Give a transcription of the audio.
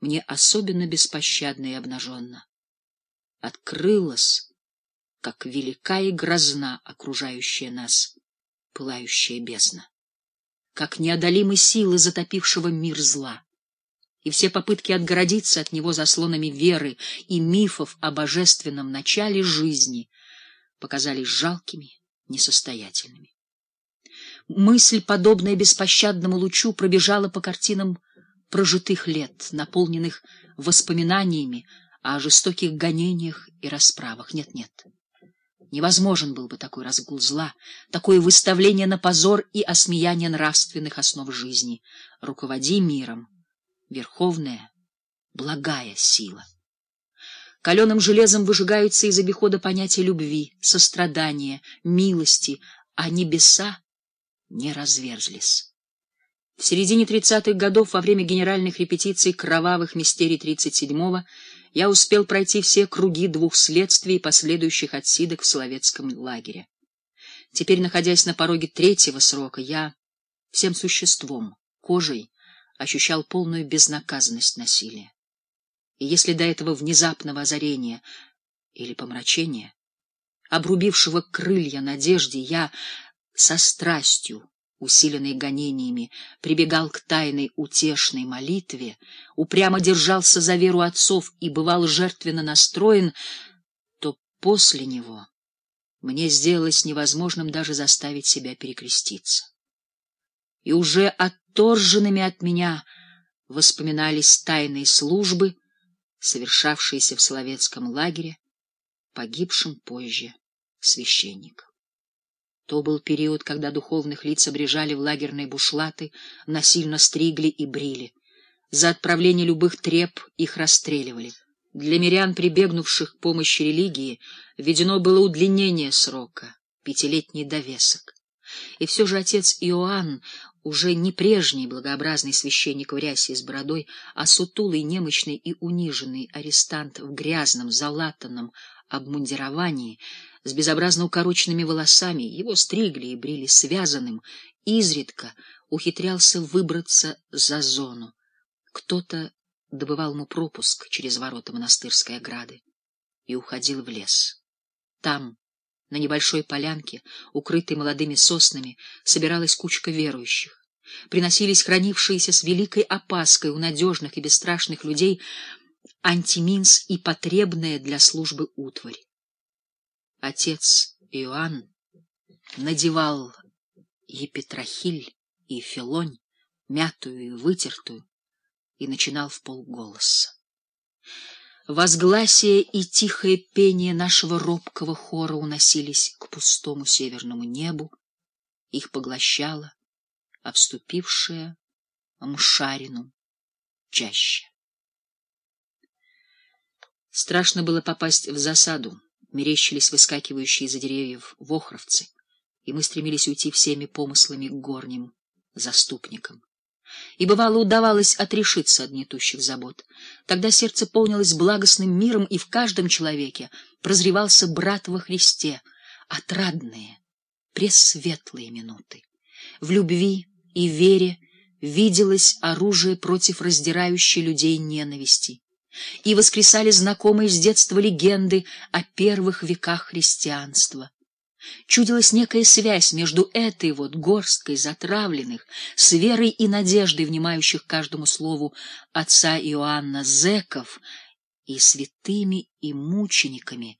мне особенно беспощадно и обнаженно. Открылась, как велика и грозна окружающая нас пылающая бездна, как неодолимы силы затопившего мир зла и все попытки отгородиться от него заслонами веры и мифов о божественном начале жизни показались жалкими, несостоятельными. Мысль, подобная беспощадному лучу, пробежала по картинам прожитых лет, наполненных воспоминаниями о жестоких гонениях и расправах. Нет-нет. Невозможен был бы такой разгул зла, такое выставление на позор и осмеяние нравственных основ жизни. Руководи миром, верховная, благая сила. Каленым железом выжигаются из обихода понятия любви, сострадания, милости, а небеса не разверзлись. В середине тридцатых годов, во время генеральных репетиций кровавых мистерий тридцать седьмого, я успел пройти все круги двух следствий и последующих отсидок в Соловецком лагере. Теперь, находясь на пороге третьего срока, я всем существом, кожей, ощущал полную безнаказанность насилия. И если до этого внезапного озарения или помрачения, обрубившего крылья надежде, я со страстью, усиленной гонениями, прибегал к тайной утешной молитве, упрямо держался за веру отцов и бывал жертвенно настроен, то после него мне сделалось невозможным даже заставить себя перекреститься. И уже отторженными от меня воспоминались тайные службы, совершавшиеся в Соловецком лагере, погибшим позже священником. То был период, когда духовных лиц обрежали в лагерные бушлаты, насильно стригли и брили. За отправление любых треп их расстреливали. Для мирян, прибегнувших к помощи религии, введено было удлинение срока, пятилетний довесок. И все же отец Иоанн, уже не прежний благообразный священник в рясе с бородой, а сутулый, немощный и униженный арестант в грязном, залатанном обмундировании, с безобразно укороченными волосами, его стригли и брили связанным, изредка ухитрялся выбраться за зону. Кто-то добывал ему пропуск через ворота монастырской ограды и уходил в лес. Там, на небольшой полянке, укрытой молодыми соснами, собиралась кучка верующих. Приносились хранившиеся с великой опаской у надежных и бесстрашных людей антиминс и потребная для службы утварь. Отец Иоанн надевал епитрахиль и филонь, мятую и вытертую, и начинал в полголоса. Возгласие и тихое пение нашего робкого хора уносились к пустому северному небу, их поглощала обступившая мшарину чаще. Страшно было попасть в засаду, мерещились выскакивающие из-за деревьев вохровцы, и мы стремились уйти всеми помыслами к горним заступникам. И бывало удавалось отрешиться от гнетущих забот. Тогда сердце полнилось благостным миром, и в каждом человеке прозревался брат во Христе, отрадные, пресветлые минуты. В любви и вере виделось оружие против раздирающей людей ненависти и воскресали знакомые с детства легенды о первых веках христианства. Чудилась некая связь между этой вот горсткой затравленных, с верой и надеждой, внимающих каждому слову отца Иоанна Зеков, и святыми и мучениками,